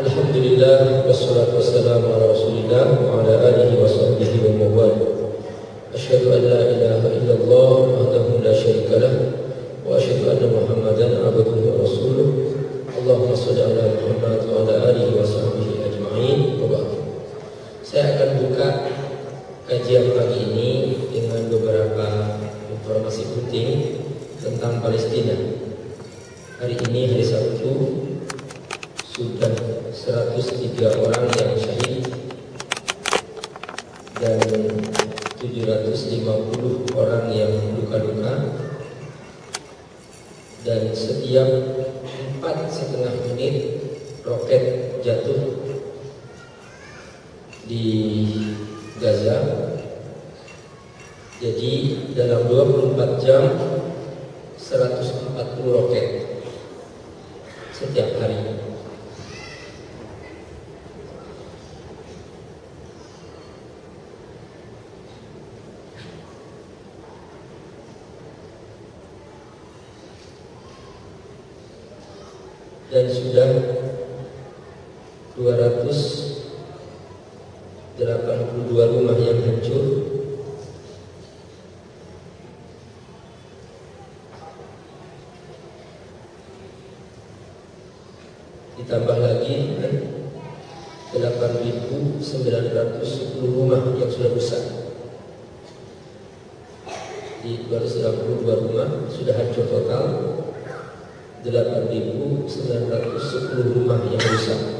الحمد لله والصلاة والسلام على رسول الله وعلى آله وصحبه ومن والاه أشهد أن لا إله إلا الله ditambah lagi 8.910 rumah yang sudah rusak. Di 292 rumah sudah hancur total 8.910 rumah yang rusak.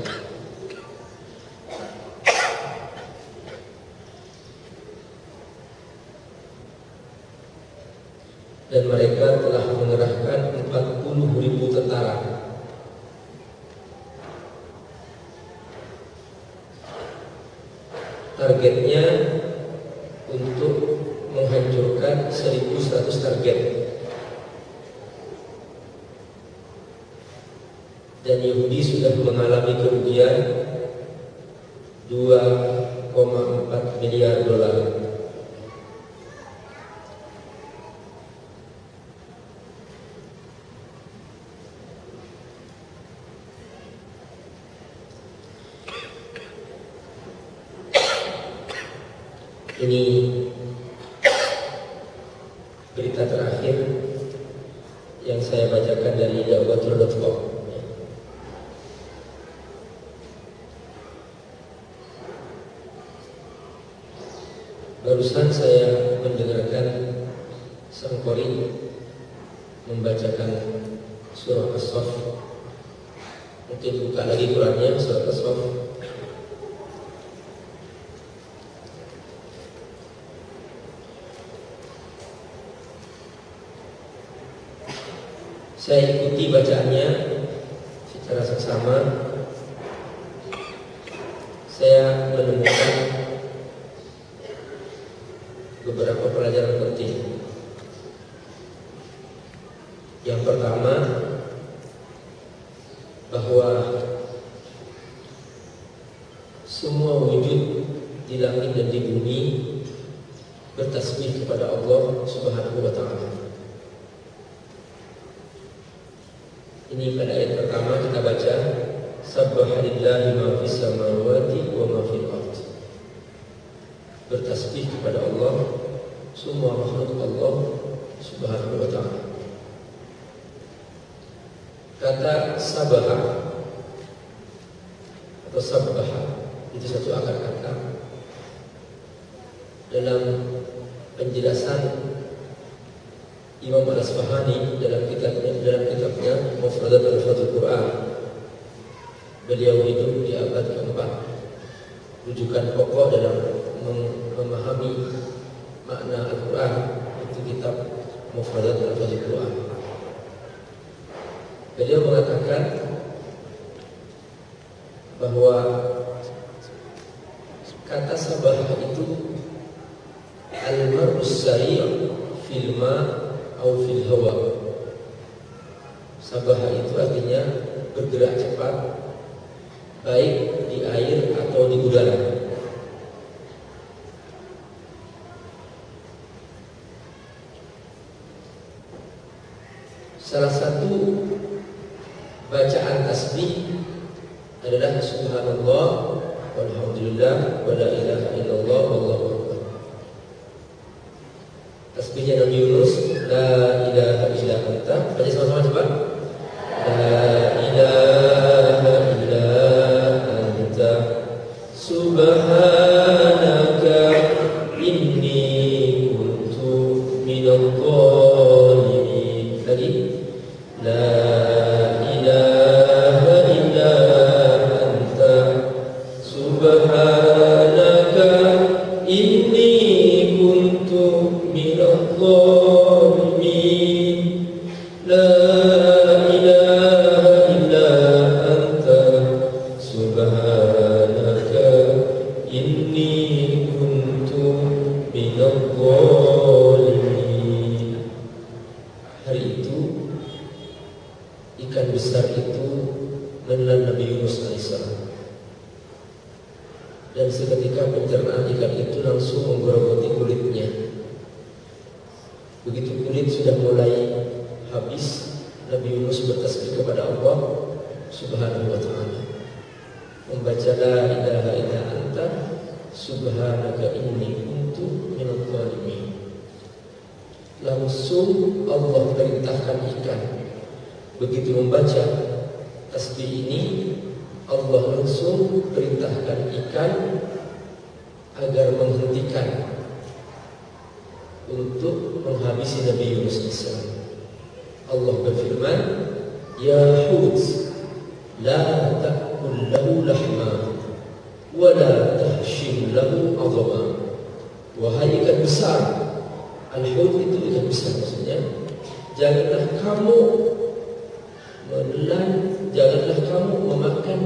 targetnya Barusan saya mendengarkan Sang Kori membacakan surah As-Saff. Mungkin buka lagi Qurannya surah As-Saff. Saya ikuti baca Imam Al-Asbahani dalam kitab dalam kitabnya Mufradat Al-Fadhil Quran. Beliau itu di abad keempat. Rujukan pokok dalam memahami makna Al-Quran itu kitab Mufradat Al-Fadhil Quran.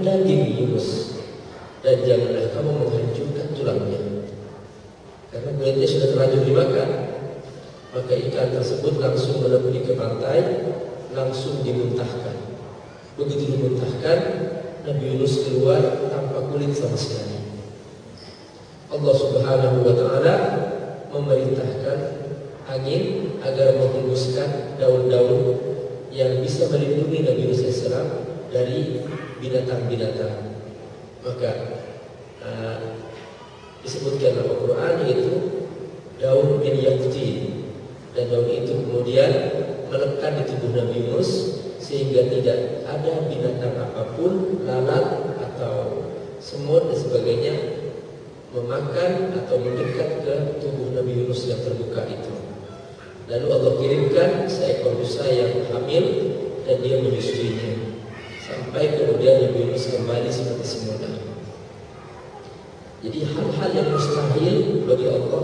daging diri Yunus. Dan janganlah kamu menghancurkan tulangnya. Karena kulitnya sudah terlanjur dimakan maka ikan tersebut langsung melebihi ke pantai langsung dimuntahkan. Begitu dimuntahkan Nabi Yunus keluar tanpa kulit sama sekali. Allah subhanahu wa ta'ala memerintahkan angin agar menghembuskan daun-daun yang bisa melindungi Nabi Yunus AS dari binatang-binatang. Maka uh, disebutkan dalam Al-Quran yaitu daun bin Yakuti dan daun itu kemudian melekat di tubuh Nabi Yunus sehingga tidak ada binatang apa pun lalat atau semut dan sebagainya memakan atau mendekat ke tubuh Nabi Yunus yang terbuka itu. Lalu Allah kirimkan seekor rusa yang hamil dan dia menyusuinya sampai kemudian Nabi Yunus kembali seperti semula. Jadi hal-hal yang mustahil bagi Allah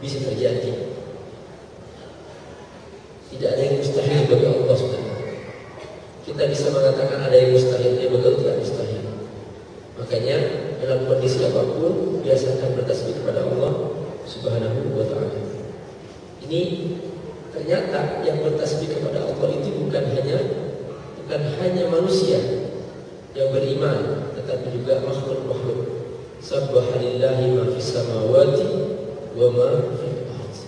bisa terjadi. Tidak ada yang mustahil bagi Allah Subhanahu Kita bisa mengatakan ada yang mustahil, ya betul tidak mustahil. Makanya dalam kondisi apa pun biasakan bertasbih kepada Allah Subhanahu wa taala. Ini ternyata yang bertasbih kepada Allah itu bukan hanya bukan hanya manusia yang beriman tetapi juga makhluk-makhluk. Subhanallahi ma fis samawati wa ma fil ardh.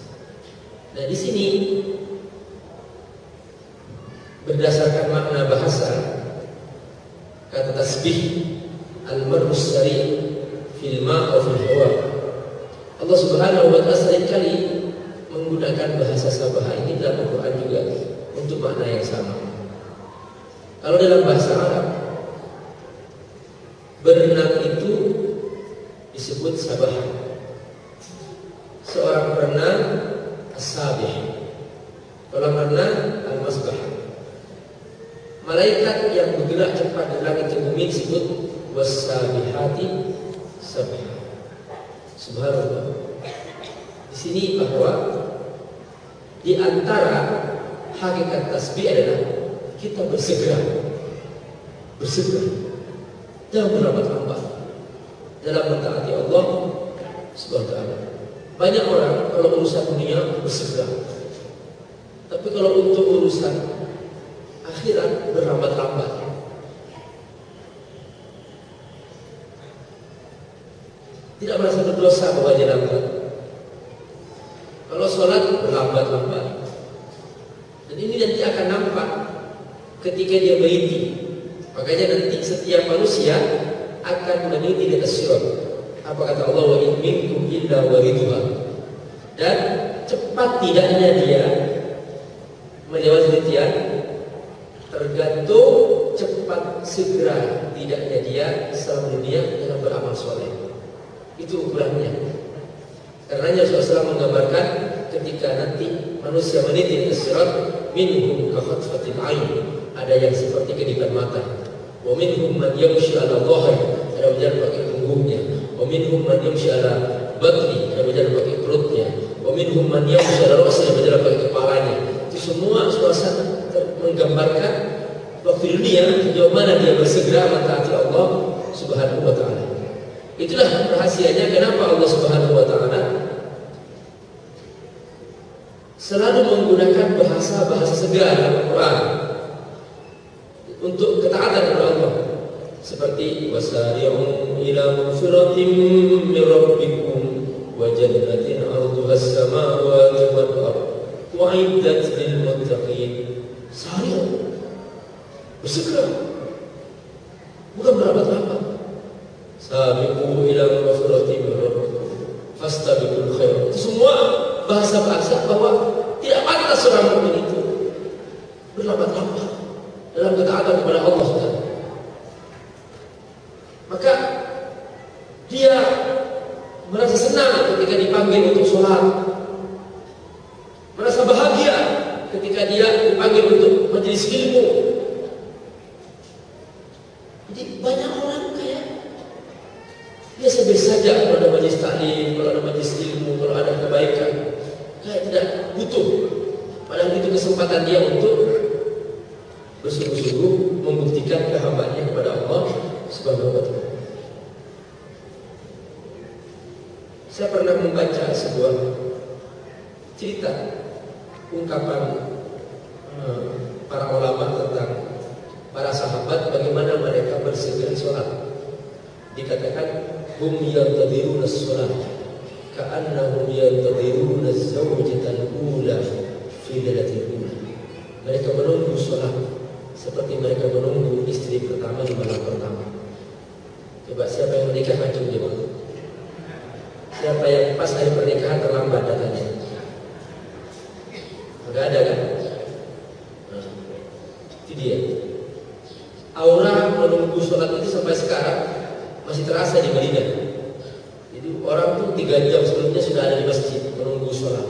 Nah, di sini berdasarkan makna bahasa kata tasbih al marus sari fil ma' wa fil hawa. Allah Subhanahu wa taala sekali menggunakan bahasa sabah ini dalam Al-Qur'an juga untuk makna yang sama. Kalau dalam bahasa Arab Tidak merasa berdosa bahwa dia lambat. Kalau sholat berlambat-lambat. Dan ini nanti akan nampak ketika dia berhenti. Makanya nanti setiap manusia akan meniti di atas. Apa kata Allah wa in minkum illa wariduha. Dan cepat tidaknya dia Itu ukurannya. Karena Rasulullah menggambarkan ketika nanti manusia meniti sirat minhum kahatfatil ain. Ada yang seperti kedipan mata. Wa minhum man yamshi ala ada berjalan pakai punggungnya. Wa minhum man yamshi ala batni ada berjalan pakai perutnya. Wa minhum man yamshi ala ra'si ada berjalan pakai kepalanya. Itu semua suasana menggambarkan waktu dunia sejauh mana dia bersegera mentaati Allah Subhanahu wa Itulah rahasianya kenapa Allah Subhanahu wa taala selalu menggunakan bahasa-bahasa segar dalam Quran untuk ketaatan kepada Allah. Seperti wasari'u ila magfiratin min rabbikum wa jannatin 'arduha as-samawati wal ardh wa'iddat lil muttaqin. Sari'u. Bersegera bukan berabad-abad Sabiqu ila maghfirati fastabiqul khair. Itu semua bahasa-bahasa bahwa tidak pantas seorang mukmin itu berlambat-lambat dalam ketaatan kepada Allah Subhanahu Maka dia merasa senang ketika dipanggil untuk sholat, merasa bahagia ketika dia dipanggil untuk majelis ilmu. Jadi banyak orang Biasa-biasa saja kalau ada majlis taklim, kalau ada majlis ilmu, kalau ada kebaikan. Kayak tidak butuh. Padahal itu kesempatan dia untuk bersungguh-sungguh membuktikan kehambaannya kepada Allah Subhanahu wa taala. Saya pernah membaca sebuah cerita ungkapan uh, para ulama tentang para sahabat bagaimana mereka bersegera sholat. Dikatakan hum yantadhiruna as-salat ka'annahum yantadhiruna az-zawjata al-ula fi lailatil ula mereka menunggu salat seperti mereka menunggu istri pertama di malam pertama coba macam dia siapa yang pas hari pernikahan terlambat datanya enggak ada kan nah, itu dia aura menunggu sholat itu sampai sekarang masih terasa di Madinah. Jadi orang tuh tiga jam sebelumnya sudah ada di masjid menunggu sholat.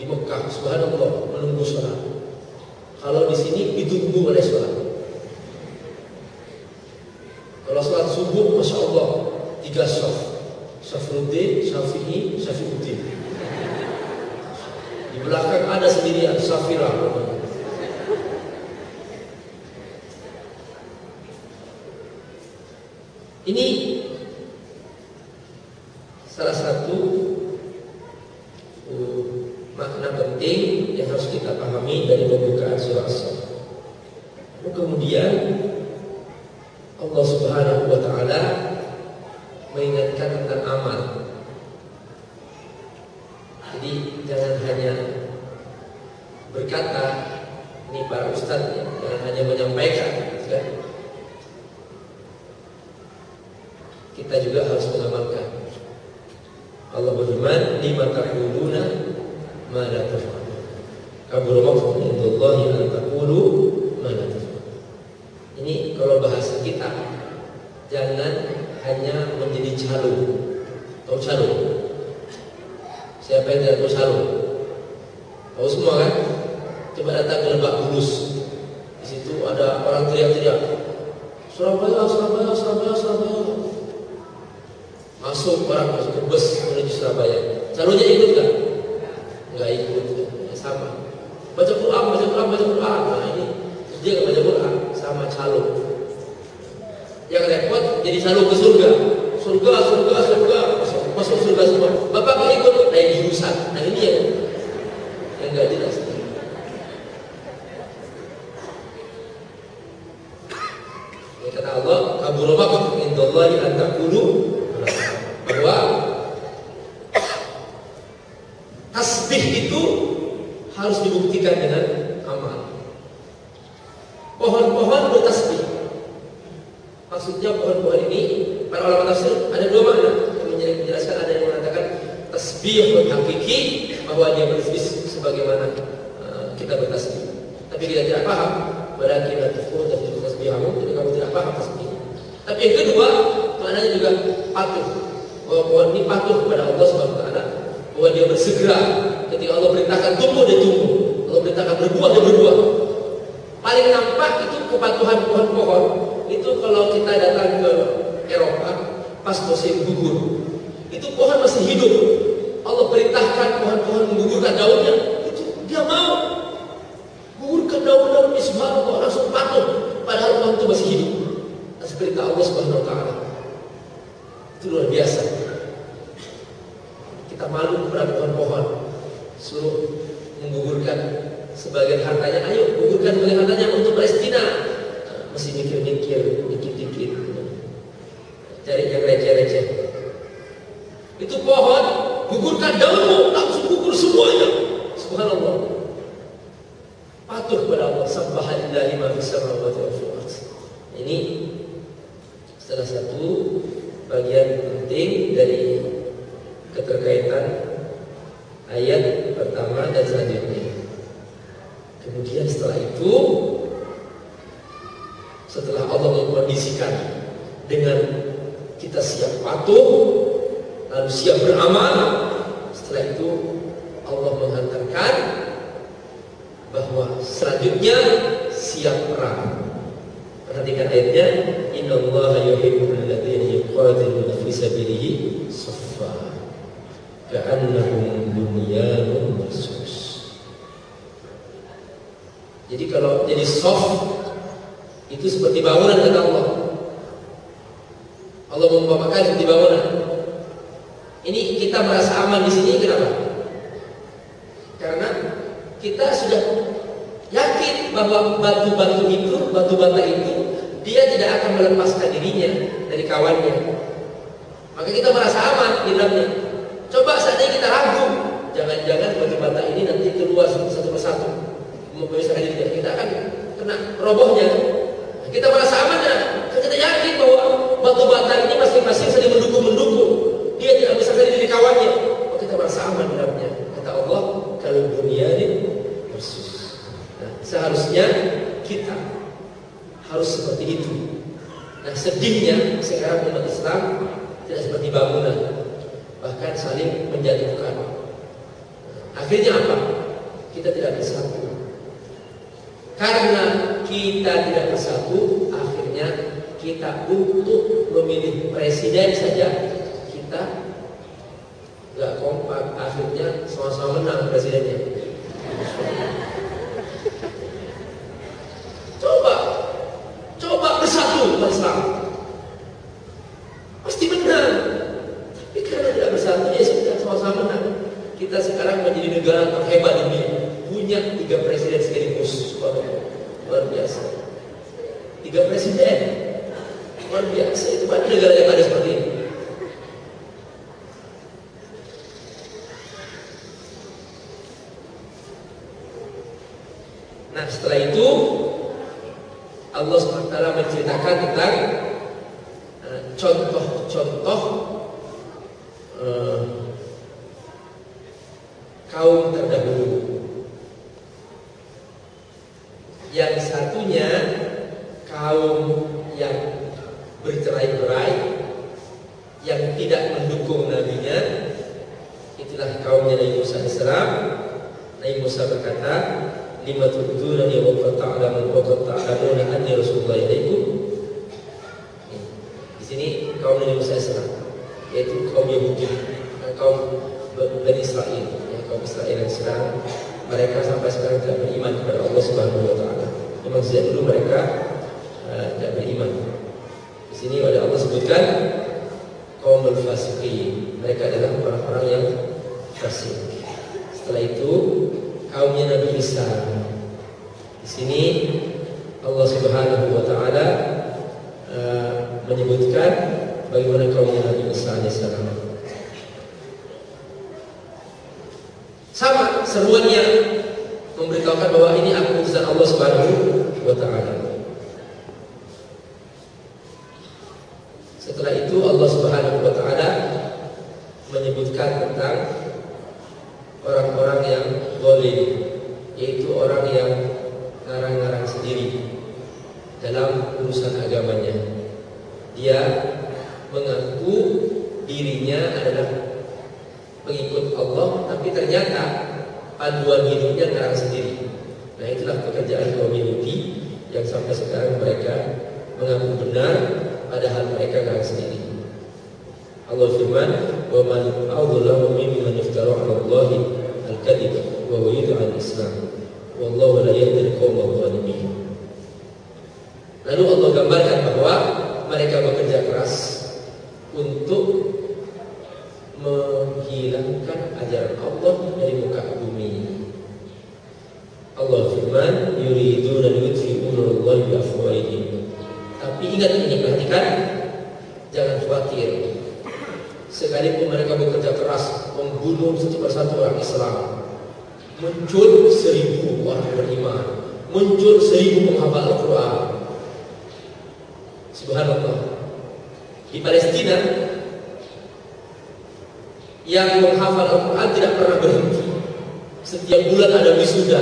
Di Mekah, subhanallah, menunggu sholat. Kalau di sini ditunggu oleh sholat. Kalau sholat subuh, masya Allah, tiga sof. Safruddin, Syafi'i, Syafi'uddin. Di belakang ada sendirian Safirah. Ini salah satu uh, makna penting yang harus kita pahami dari pembukaan surah as Kemudian Allah Subhanahu wa taala mengingatkan tentang amal. Jadi jangan hanya berkata ini para ustadz ya, jangan hanya menyampaikan, kan? kita juga harus mengamalkan. Allah berfirman, "Lima taquluna ma la taf'alun." Kabur maqtan indallahi an taqulu ma la Ini kalau bahasa kita jangan hanya menjadi calo. Tahu calo? Siapa yang tidak tahu? Tahu semua kan? Coba datang ke Lebak Bulus. Di situ ada orang teriak-teriak. Surabaya, Surabaya, Surabaya, Surabaya. Masuk orang masuk ke bus menuju Surabaya. Calonnya ikut nggak? Nggak ikut, ya, sama. Baca Quran, baca Quran, baca Quran. Nah ini dia nggak baca Quran, sama calon. Yang repot jadi calon ke surga. Surga, surga, surga, masuk, masuk surga semua. Bapak nggak ikut naik jurusan. Nah ini ya yang nggak jelas. Ya kata Allah, kabur indallahi an taqulu bahwa tasbih itu harus dibuktikan dengan amal. Pohon-pohon bertasbih. Maksudnya pohon-pohon ini para ulama tafsir ada dua makna yang menjelaskan ada yang mengatakan tasbih hakiki bahwa dia bertasbih sebagaimana uh, kita bertasbih. Tapi kita tidak paham berarti nanti tasbih tapi tasbihmu jadi kamu tidak paham tasbih. Tapi yang kedua maknanya juga patuh pohon ini patuh kepada Allah Subhanahu wa bahwa dia bersegera ketika Allah perintahkan tumbuh dia tumbuh Allah perintahkan berbuah dia berbuah. Paling nampak itu kepatuhan pohon-pohon itu kalau kita datang ke Eropa pas musim gugur itu pohon masih hidup. Allah perintahkan pohon-pohon menggugurkan daunnya itu dia mau gugurkan daun-daun subhanallah langsung patuh padahal pohon itu masih hidup atas perintah Allah subhanahu wa ta'ala itu luar biasa kita malu kepada pohon-pohon suruh menggugurkan sebagian hartanya ayo gugurkan sebagian hartanya untuk Palestina nah, mesti mikir-mikir dikit-dikit cari yang receh-receh itu pohon gugurkan daunmu langsung gugur semuanya subhanallah patuh kepada Allah subhanallahi ma fis samawati wal ini salah satu bagian penting dari keterkaitan ayat pertama dan selanjutnya. Kemudian setelah itu setelah Allah mengkondisikan dengan kita siap patuh lalu siap beramal setelah itu Allah menghantarkan bahwa selanjutnya siap perang perhatikan ayatnya innallaha yuhibbul ladzina yuqatiluna fi sabilihi saffa ka'annahum bunyanun marsus. Jadi kalau jadi soft itu seperti bangunan kata Allah. Allah membawakan seperti bangunan. Ini kita merasa aman di sini kenapa? Karena kita sudah bahwa batu-batu itu, batu bata itu, dia tidak akan melepaskan dirinya dari kawannya. Maka kita merasa aman di dalamnya. Coba saatnya kita ragu, jangan-jangan batu bata ini nanti keluar satu persatu. Memisahkan diri kita akan kena robohnya. Kita merasa aman ya? Kita yakin bahwa batu bata ini masing-masing saling mendukung-mendukung. Dia tidak bisa diri kawannya. Oh, kita merasa aman dalamnya. Kata Allah, kalau dunia ini versus. Seharusnya kita harus seperti itu. Nah, sedihnya sekarang umat Islam tidak seperti bangunan bahkan saling menjatuhkan. Akhirnya apa? Kita tidak bersatu. Karena kita tidak bersatu, akhirnya kita untuk memilih presiden saja kita nggak kompak. Akhirnya sama-sama menang presidennya. Oleh Allah sebutkan kaum fasiqin. Mereka adalah orang-orang yang fasik. Setelah itu kaumnya Nabi Isa. Di sini Allah Subhanahu Wa Taala uh, menyebutkan bagaimana kaumnya Nabi Isa. Sama Tapi ingat ini perhatikan, jangan khawatir. Sekalipun mereka bekerja keras membunuh satu persatu orang Islam, muncul seribu orang beriman, muncul seribu penghafal Al-Quran. Subhanallah. Di Palestina yang menghafal Al-Quran tidak pernah berhenti. Setiap bulan ada wisuda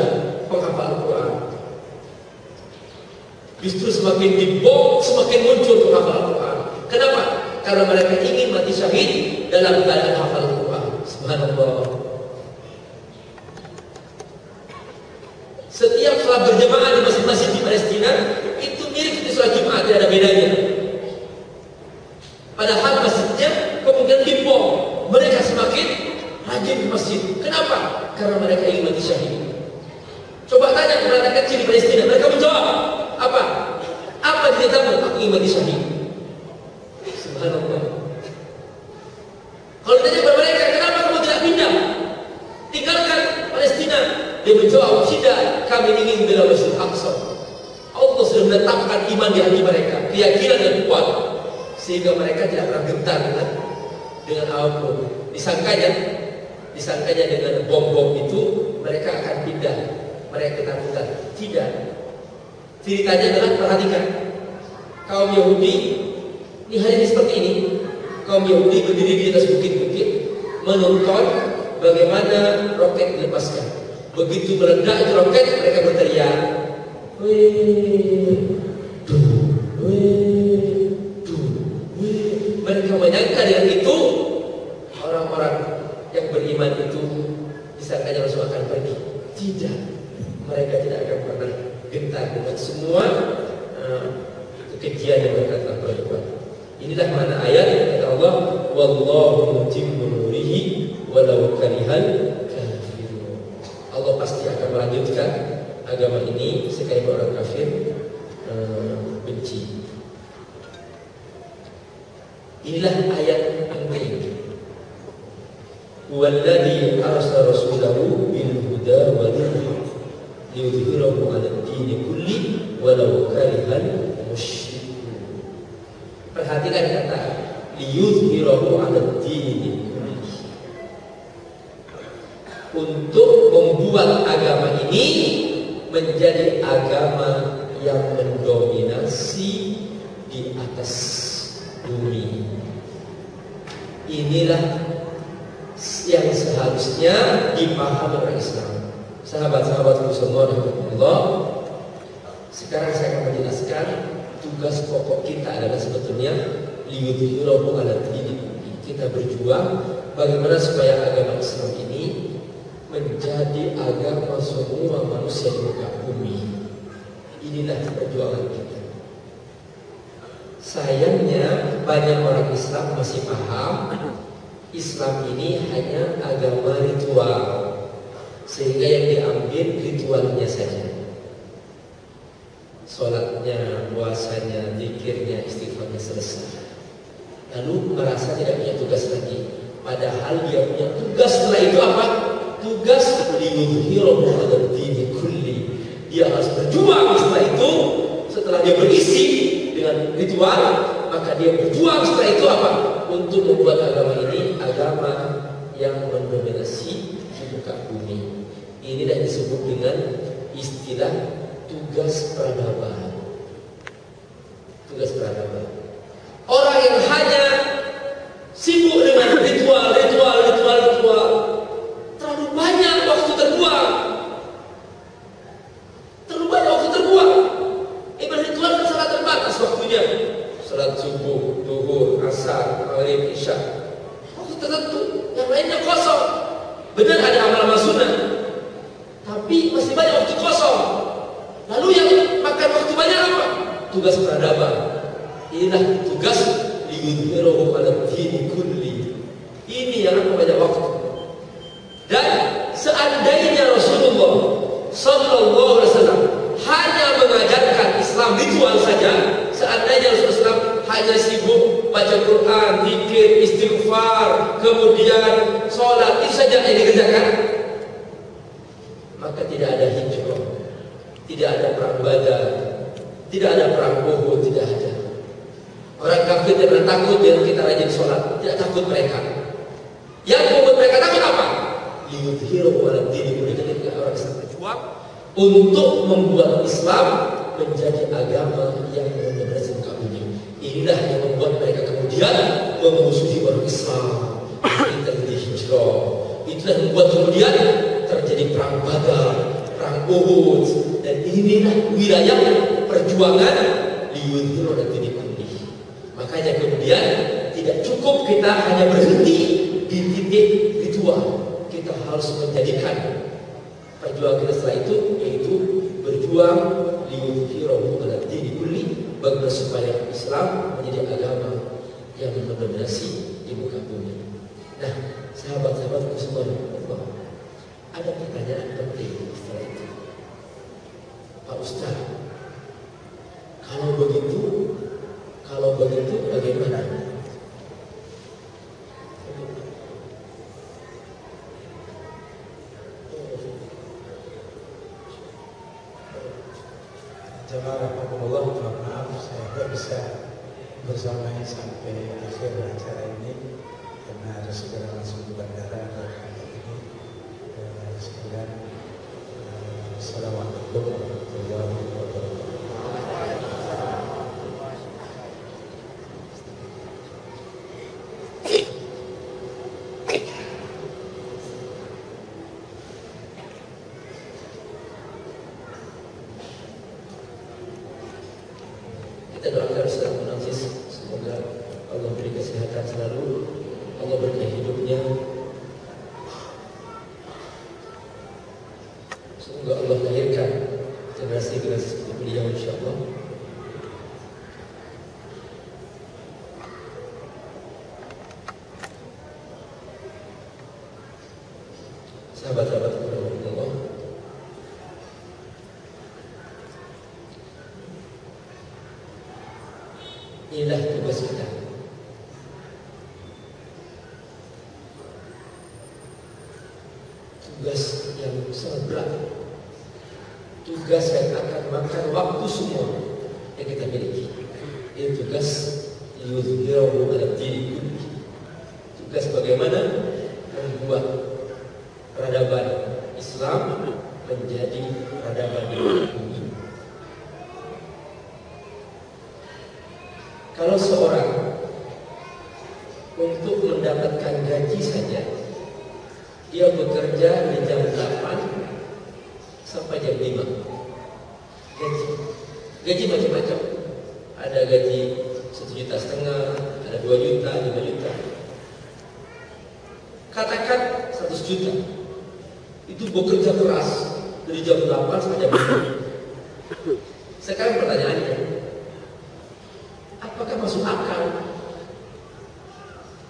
penghafal Al-Quran. Justru semakin dibom, semakin muncul penghafal Al-Quran. Kenapa? Karena mereka ingin mati syahid dalam keadaan hafal Al-Quran. Subhanallah. Setiap sholat berjemaah di masjid-masjid di Palestina itu mirip seperti sholat Jumat, tidak ada bedanya. Padahal masjidnya kemudian dibom. Mereka semakin rajin di masjid. Kenapa? Karena mereka ingin mati syahid. Coba tanya kepada anak kecil di Palestina, mereka menjawab apa? Apa dia tahu? Aku ingin mati syahid. Subhanallah. Kalau ditanya kepada mereka, kenapa kamu tidak pindah? Tinggalkan Palestina. Dia menjawab, tidak. Kami ingin bela Masjid Aqsa. Allah sudah menetapkan iman di hati mereka, keyakinan yang kuat, sehingga mereka tidak pernah gentar dengan dengan. Disangkanya, disangkanya dengan bom-bom itu mereka akan pindah, mereka ketakutan. Tidak. Ceritanya adalah perhatikan kaum Yahudi ini hari ini seperti ini. Kaum Yahudi berdiri di atas bukit-bukit menonton bagaimana roket dilepaskan. Begitu meledak roket, mereka berteriak, wih, duh, wih. Mereka menyangka dengan itu orang-orang yang beriman itu disangkanya Rasul akan pergi. Tidak, mereka tidak akan pernah gentar dengan semua uh, kekejian yang mereka telah perbuat. Inilah mana ayat yang kata Allah, wallahu mutimmu nurihi walau karihal kafirun. Allah pasti akan melanjutkan agama ini sekalipun orang kafir uh, benci. Inilah ayat penting. Walladhi arsala rasulahu bil huda wa dhikr liyudhhirahu 'ala ad-din kulli walau karihal musyrikun. Perhatikan kata liyudhhirahu 'ala ad-din untuk membuat agama ini menjadi agama yang mendominasi di atas bumi. Inilah yang seharusnya dipahami orang Islam. Sahabat-sahabatku semua Allah, sekarang saya akan menjelaskan tugas pokok kita adalah sebetulnya liyudhirahu ala Kita berjuang bagaimana supaya agama Islam ini menjadi agama semua manusia di muka bumi. Inilah perjuangan kita. Sayangnya banyak orang Islam masih paham Islam ini hanya agama ritual Sehingga yang diambil ritualnya saja Sholatnya, puasanya, zikirnya, istighfarnya selesai Lalu merasa tidak punya tugas lagi Padahal dia punya tugas setelah itu apa? Tugas liyudhirahu ala dini kulli Dia harus berjuang setelah itu Setelah dia berisi dengan ritual Maka dia berjuang setelah itu apa? Untuk membuat agama ini agama yang mendominasi di muka bumi. Inilah disebut dengan istilah tugas peradaban. Tugas peradaban. Orang yang hanya sibuk dengan ritual, ritual, ritual, justru dan titik putih. Makanya kemudian tidak cukup kita hanya berhenti di titik ritual. Kita harus menjadikan perjuangan kita setelah itu yaitu berjuang liuthirahu ala dini kulli bagaimana supaya Islam menjadi agama yang mendominasi di muka bumi. Nah, sahabat-sahabatku semua, ada pertanyaan penting setelah itu. Pak Ustaz, kalau begitu, kalau begitu Semoga Allah lahirkan generasi generasi seperti beliau insya Allah. Sahabat-sahabat Allah, inilah tugas kita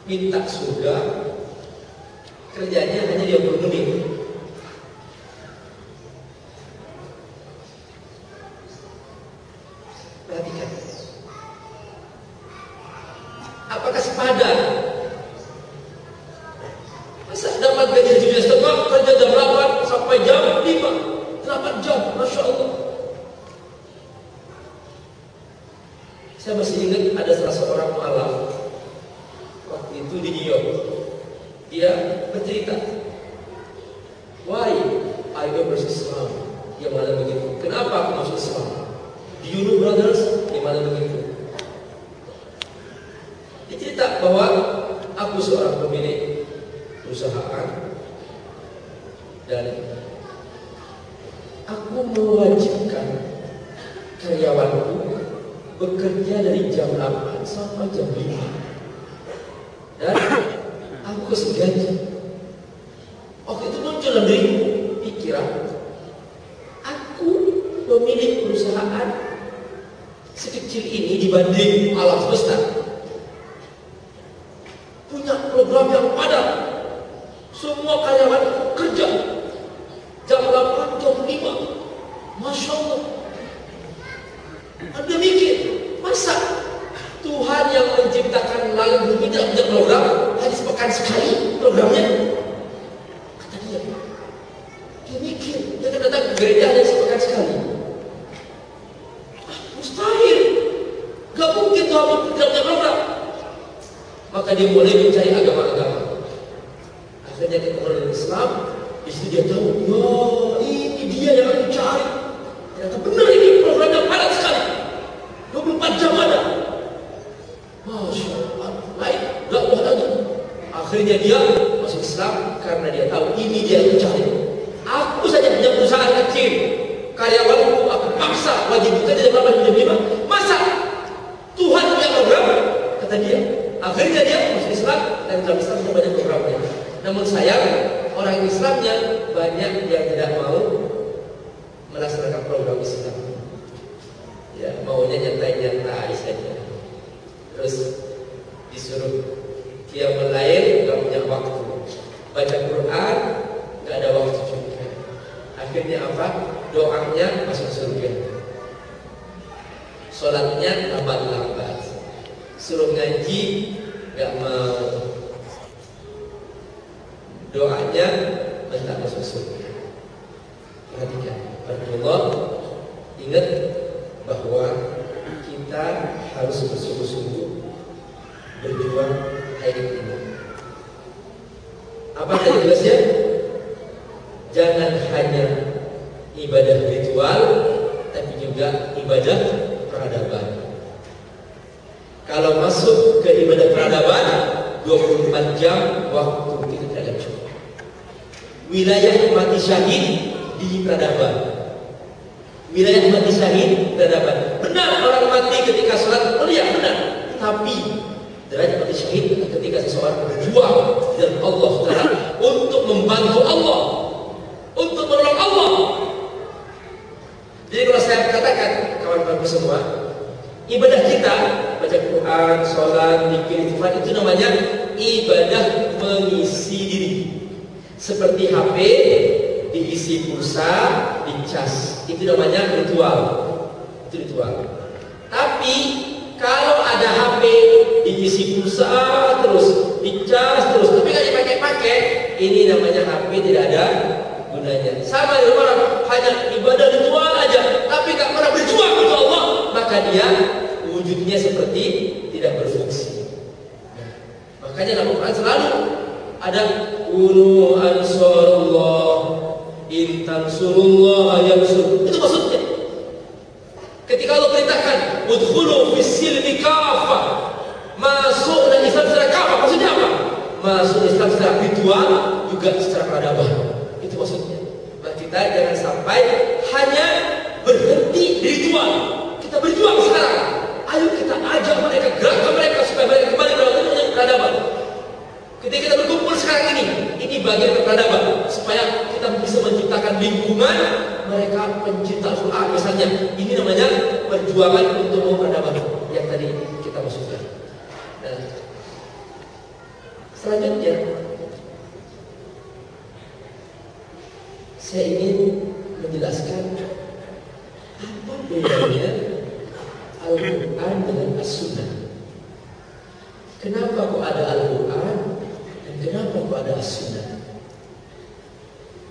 minta surga. Kerjanya hanya dia menit. Masya Allah. Anda mikir, masa Tuhan yang menciptakan langit bumi tidak punya program hanya sepekan sekali programnya? Kata dia, dia mikir, dia akan datang ke gereja hanya sepekan sekali. Ah, mustahil, gak mungkin Tuhan tidak punya program. Maka dia mulai mencari agama-agama. Akhirnya dia kemudian Islam, di situ dia tahu, ya ini dia yang aku cari. Ternyata benar ini program yang padat sekali. 24 jam ada. Masya Allah, baik, gak buat lagi. Akhirnya dia masuk Islam karena dia tahu ini dia yang cari. Aku saja punya perusahaan kecil, karyawanku aku paksa wajib bekerja jam 8 jam 5. Masa Tuhan punya program? Kata dia. Akhirnya dia masuk Islam dan dalam Islam itu banyak programnya. Namun sayang orang Islamnya banyak yang tidak mau melaksanakan program Islam. Ya maunya nyantai-nyantai saja. Terus disuruh dia melain nggak punya waktu. Baca Quran nggak ada waktu juga. Akhirnya apa? Doanya masuk surga. Sholatnya lambat-lambat. Suruh ngaji nggak mau. Doanya minta surga. Perhatikan, Allah ingat bahwa kita harus bersungguh-sungguh berjuang hidup ini. Apa tadi? Jangan hanya ibadah ritual, tapi juga ibadah peradaban. Kalau masuk ke ibadah peradaban, 24 jam waktu kita tidak akan cukup. Wilayah mati syahid di peradaban. Wilayah mati syahid peradaban. Benar orang mati ketika sholat mulia, oh benar. Tapi derajat mati syahid ketika seseorang berjuang dan Allah Taala untuk membantu Allah, untuk menolong Allah. Jadi kalau saya katakan kawan-kawan semua, ibadah kita baca Quran, sholat, zikir, istighfar itu namanya ibadah mengisi diri. Seperti HP diisi pulsa, dicas. Itu namanya ritual. Itu ritual. Tapi kalau ada HP diisi pulsa terus, dicas terus, tapi nggak dipakai-pakai, ini namanya HP tidak ada gunanya. Sama dengan orang hanya ibadah ritual aja, tapi nggak pernah berjuang untuk Allah, dia wujudnya seperti tidak berfungsi. Makanya dalam Quran selalu ada unu ansarullah intan surullah yansur. Itu maksudnya. Ketika Allah perintahkan udkhulu fis silmi kafah. Masuk dan Islam secara kafah. Maksudnya apa? Masuk Islam secara ritual juga secara peradaban. Itu maksudnya. Nah, kita jangan sampai hanya berhenti di ritual. Berjuang sekarang. Ayo kita ajak mereka, gerakkan mereka supaya mereka kembali ke peradaban. Ketika kita berkumpul sekarang ini, ini bagian peradaban supaya kita bisa menciptakan lingkungan mereka pencinta Al-Quran misalnya. Ini namanya perjuangan untuk peradaban yang tadi kita maksudkan. Nah, selanjutnya saya ingin menjelaskan apa bedanya Al-Quran dengan As-Sunnah. Kenapa kok ada Al-Quran dan kenapa kok ada As-Sunnah?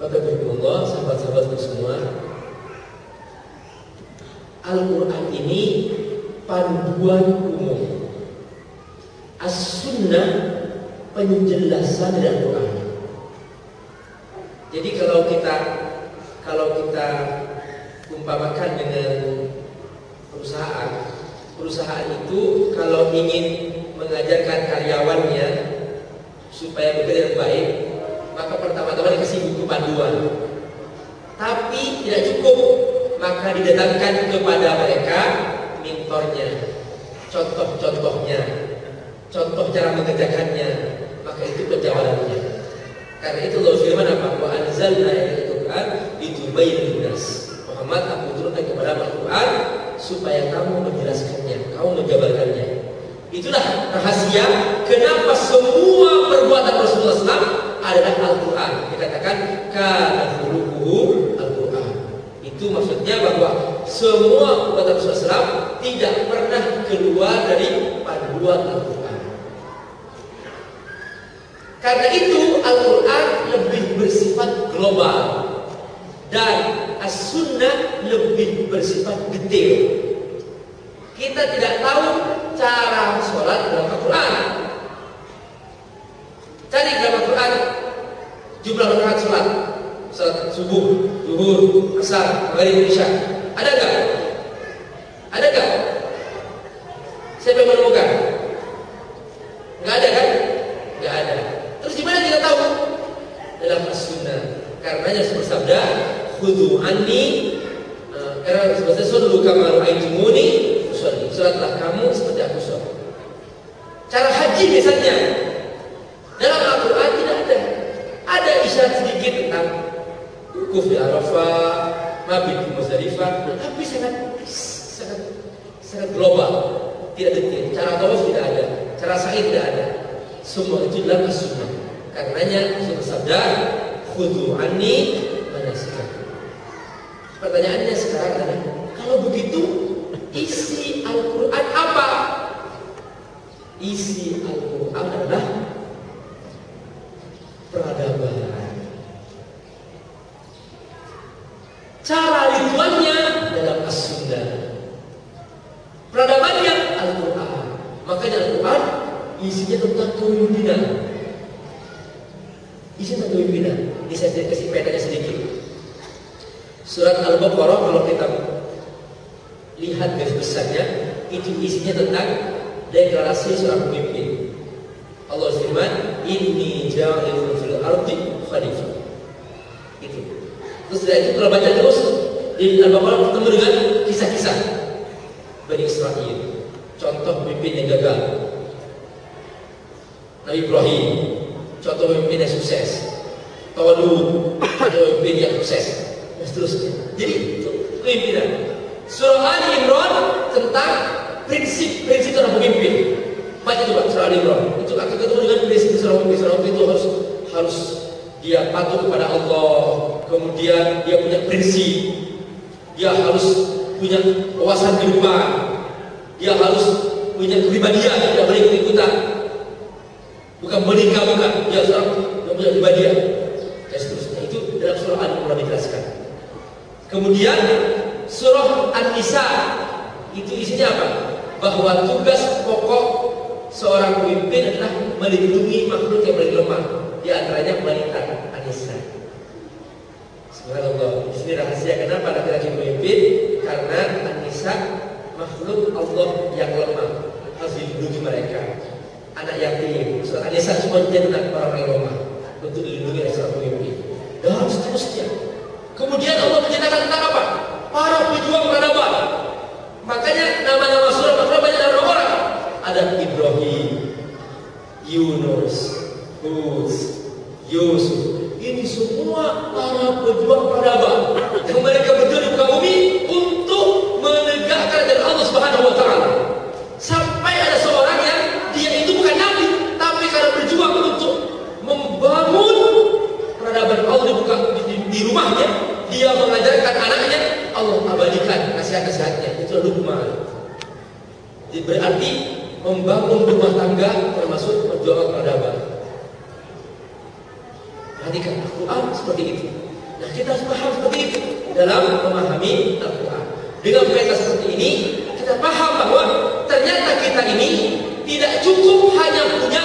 Maka berkumullah sahabat-sahabatku semua Al-Quran ini panduan umum As-Sunnah penjelasan dari Al-Quran Jadi kalau kita kalau kita umpamakan dengan perusahaan perusahaan itu kalau ingin mengajarkan karyawannya supaya bekerja baik maka pertama-tama dikasih buku panduan tapi tidak cukup maka didatangkan kepada mereka mentornya contoh-contohnya contoh cara mengerjakannya Maka itu penjawabannya. Karena itu Allah firman apa? Wa anzalna al-Qur'an litubayyana nas. Muhammad aku turunkan kepada Al-Qur'an supaya kamu menjelaskannya, kamu menjabarkannya. Itulah rahasia kenapa semua perbuatan Rasulullah SAW adalah Al-Quran. Dikatakan kana khuluquhu Al-Quran. Itu maksudnya bahwa semua perbuatan Rasulullah SAW tidak pernah keluar dari panduan Al-Quran. Karena itu Al-Quran lebih bersifat global dan As-Sunnah lebih bersifat detail. Kita tidak tahu cara sholat dalam Al-Quran. Cari dalam Al-Quran jumlah rakaat sholat, sholat subuh, zuhur, asar, maghrib, isya. Ada nggak? Ada nggak? Siapa yang menemukan? Nggak ada kan? Nggak ada. Terus gimana kita tahu? Dalam as-sunnah. Karenanya bersabda, "Khudhu anni" uh, karena sebetulnya sallu kama ra'aitumuni usolli. Salatlah kamu seperti aku sholat. Cara haji misalnya dalam Al-Quran tidak ada. Ada isyarat sedikit tentang wukuf di Arafah, mabit di Muzdalifah, tapi sangat sangat sangat global, tidak detail. Cara tawaf tidak ada, cara sa'i tidak ada. Semua itu dalam sunnah. Karenanya sudah sabda, khudu anni manasikakum. Pertanyaannya sekarang adalah, kalau begitu Isi Al-Quran apa? Isi Al-Quran adalah peradaban. Cara ritualnya dalam As-Sunnah. Peradabannya Al-Quran. Makanya Al-Quran isinya tentang kepemimpinan. Isinya tentang kepemimpinan. Ini saya kasih petanya sedikit. Surat Al-Baqarah kalau kita lihat garis besarnya itu isinya tentang deklarasi seorang pemimpin. Allah firman, "Inni ja'ilun fil ardi khalifah." Itu. Terus dari itu kalau baca terus di Al-Baqarah bertemu dengan kisah-kisah Bani Israel. Contoh pemimpin yang gagal. Nabi Ibrahim, contoh pemimpin yang sukses. Tawadud, contoh pemimpin yang sukses. Dan seterusnya. Jadi itu pemimpinan. Surah Ali Imran tentang prinsip-prinsip seorang pemimpin. Baca coba surah Ali Imran. Itu akan ketemu dengan prinsip seorang pemimpin. Pemimpin itu harus harus dia patuh kepada Allah. Kemudian dia punya prinsip. Dia harus punya wawasan kehidupan. Dia harus punya kepribadian. Tidak boleh ikut-ikutan. Bukan menikah bukan. Dia seorang yang punya kepribadian. Dan seterusnya. Itu dalam surah Ali Imran dijelaskan. Kemudian surah An-Nisa itu isinya apa? Bahwa tugas pokok seorang pemimpin adalah melindungi makhluk yang paling lemah. Di antaranya wanita An-Nisa. Subhanallah. Di sini rahasia kenapa laki-laki pemimpin? Karena An-Nisa makhluk Allah yang lemah harus dilindungi mereka. Anak yatim, surah An-Nisa semua tentang orang yang lemah untuk dilindungi oleh seorang pemimpin. Dan seterusnya. Kemudian Allah menyatakan tentang apa? Para pejuang peradaban. Makanya nama-nama surah Al-Quran banyak nama orang. Ada Ibrahim, Yunus, Hud, Yusuf. Ini semua para pejuang peradaban yang mereka berjuang di muka bumi untuk menegakkan dari Allah Subhanahu Wa Taala. Sampai ada seorang yang dia itu bukan nabi, tapi karena berjuang untuk membangun peradaban Allah di, muka, di, di rumahnya, dia mengajarkan anaknya Allah abadikan nasihat-nasihatnya itu Luqman. Jadi berarti membangun rumah tangga termasuk perjuangan peradaban. Perhatikan Al-Quran seperti itu. Nah kita harus paham seperti itu dalam memahami Al-Quran. Dengan kaitan seperti ini kita paham bahwa ternyata kita ini tidak cukup hanya punya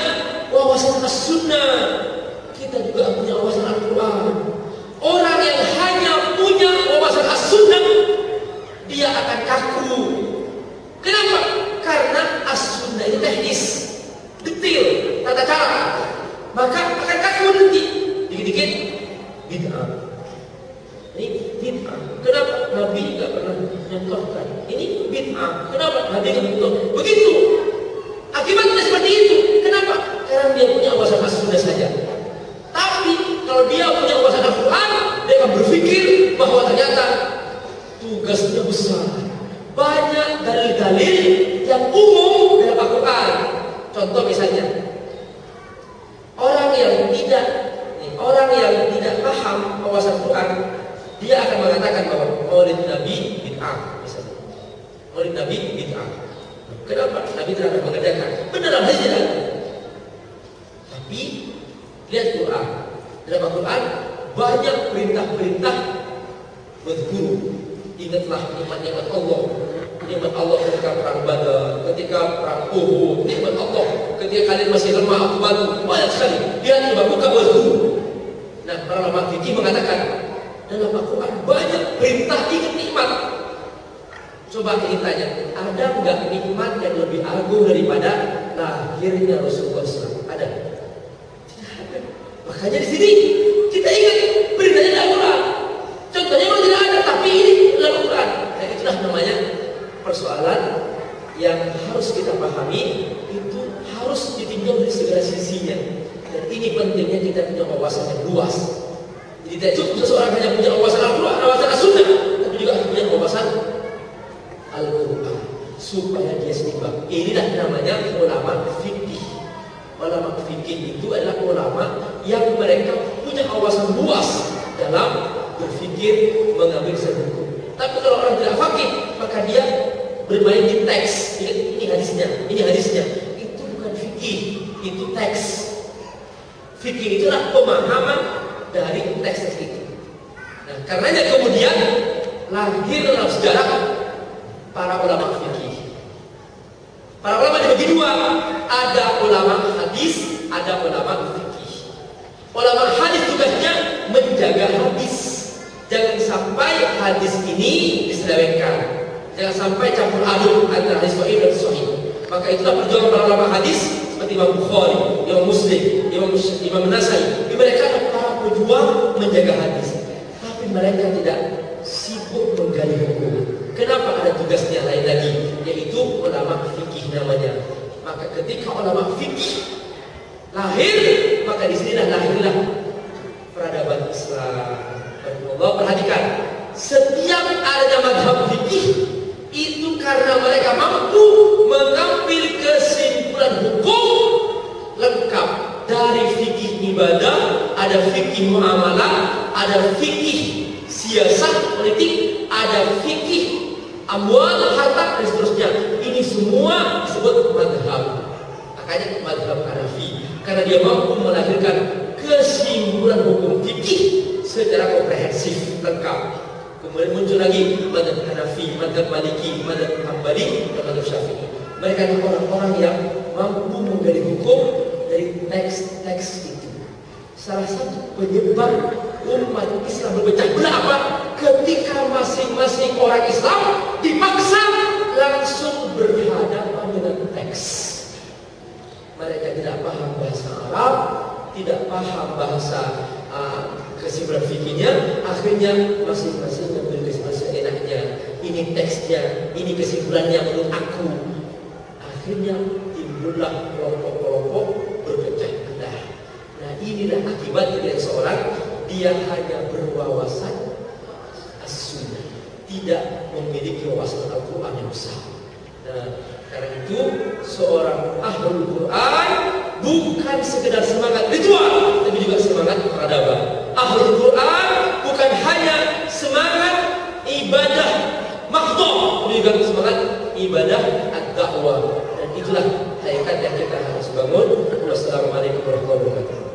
wawasan as-sunnah. Kita juga punya wawasan Al-Quran. Orang yang hanya punya wawasan as-sunnah dia akan kaku. Kenapa? Karena as-sunnah itu teknis, detail, tata cara. Maka akan kaku nanti. Dikit-dikit bid'ah. Ini bid'ah. Kenapa? Nabi tidak mencontohkan. Ini bid'ah. Kenapa? Nabi mencontoh. Begitu. Akibatnya seperti itu. Kenapa? Karena dia punya wawasan sudah saja. Tapi kalau dia punya wawasan Al-Quran, dia akan berpikir bahwa ternyata tugasnya besar. Banyak dalil-dalil yang umum dalam Al-Quran. Contoh misalnya, orang yang tidak orang yang tidak paham wawasan Quran, dia akan mengatakan bahwa Maulid Nabi bid'ah misalnya. Maulid Nabi bid'ah. Kenapa? Nabi tidak akan mengerjakan. Benar hadis tidak Tapi lihat Quran. Dalam Al-Quran banyak perintah-perintah berguru. Ingatlah nikmat-nikmat Allah. Nikmat Allah ketika perang Badar, ketika perang Uhud, nikmat Allah ketika kalian masih lemah aku bantu. Banyak sekali. Lihat coba buka berguru. Nah, para ulama fikih mengatakan dalam Al-Quran banyak perintah ingat nikmat. Coba kita tanya, ada nggak nikmat yang lebih agung daripada lahirnya Rasulullah SAW? Ada? Makanya di sini kita ingat beritanya dalam Quran. Contohnya memang tidak ada, tapi ini dalam Quran. Dan itulah namanya persoalan yang harus kita pahami itu harus ditinjau dari segala sisinya. Dan ini pentingnya kita punya wawasan yang luas. Jadi tidak cukup seseorang hanya punya wawasan Al-Quran, wawasan As-Sunnah, tapi juga punya wawasan Al-Quran supaya dia seimbang. Inilah namanya ulama fikih. Ulama fikih itu adalah ulama yang mereka wawasan luas dalam berpikir mengambil hukum. Tapi kalau orang tidak fakih, maka dia bermain di teks. Ini, ini hadisnya, ini hadisnya. Itu bukan fikih, itu teks. Fikih itulah pemahaman dari teks itu. Nah, karenanya kemudian lahir dalam sejarah para ulama fikih. Para ulama dibagi dua, ada ulama hadis, ada ulama fikih. Ulama hadis menjaga hadis. Jangan sampai hadis ini diselewengkan. Jangan sampai campur aduk antara hadis sahih dan sahih. Maka itulah perjuangan para ulama hadis seperti Imam Bukhari, Imam Muslim, Imam Imam Nasai. Mereka adalah para pejuang menjaga hadis. Tapi mereka tidak sibuk menggali hukum. Kenapa ada tugasnya lain lagi? Yaitu ulama fikih namanya. Maka ketika ulama fikih lahir, maka di sinilah lahirlah peradaban Islam. Allah perhatikan, setiap adanya madhab fikih itu karena mereka mampu mengambil kesimpulan hukum lengkap dari fikih ibadah, ada fikih muamalah, ada fikih siasat politik, ada fikih amwal harta dan seterusnya. Ini semua disebut madhab. Makanya madhab Hanafi karena dia mampu fikih secara komprehensif lengkap. Kemudian muncul lagi madhab Hanafi, madhab Maliki, madhab Hambali, dan Syafi'i. Mereka adalah orang-orang yang mampu menggali hukum dari teks-teks itu. Salah satu penyebab umat Islam berpecah belah apa? Ketika masing-masing orang Islam dipaksa langsung berhadapan dengan teks. Mereka tidak paham bahasa Arab, tidak paham bahasa fikihnya, akhirnya masing-masing mengambil kesimpulan enaknya. Ini teksnya, ini kesimpulannya menurut aku. Akhirnya timbullah kelompok-kelompok berpecah belah. Nah inilah akibat dari seorang dia hanya berwawasan as-sunnah, tidak memiliki wawasan Al-Quran yang besar. Nah, karena itu seorang ahlul Quran bukan sekedar semangat ritual, tapi juga semangat peradaban. Ahlul Quran bukan hanya semangat ibadah mahdhah, tapi juga semangat ibadah ad-dakwah. Dan itulah hakikat yang kita harus bangun. Wassalamualaikum warahmatullahi wabarakatuh.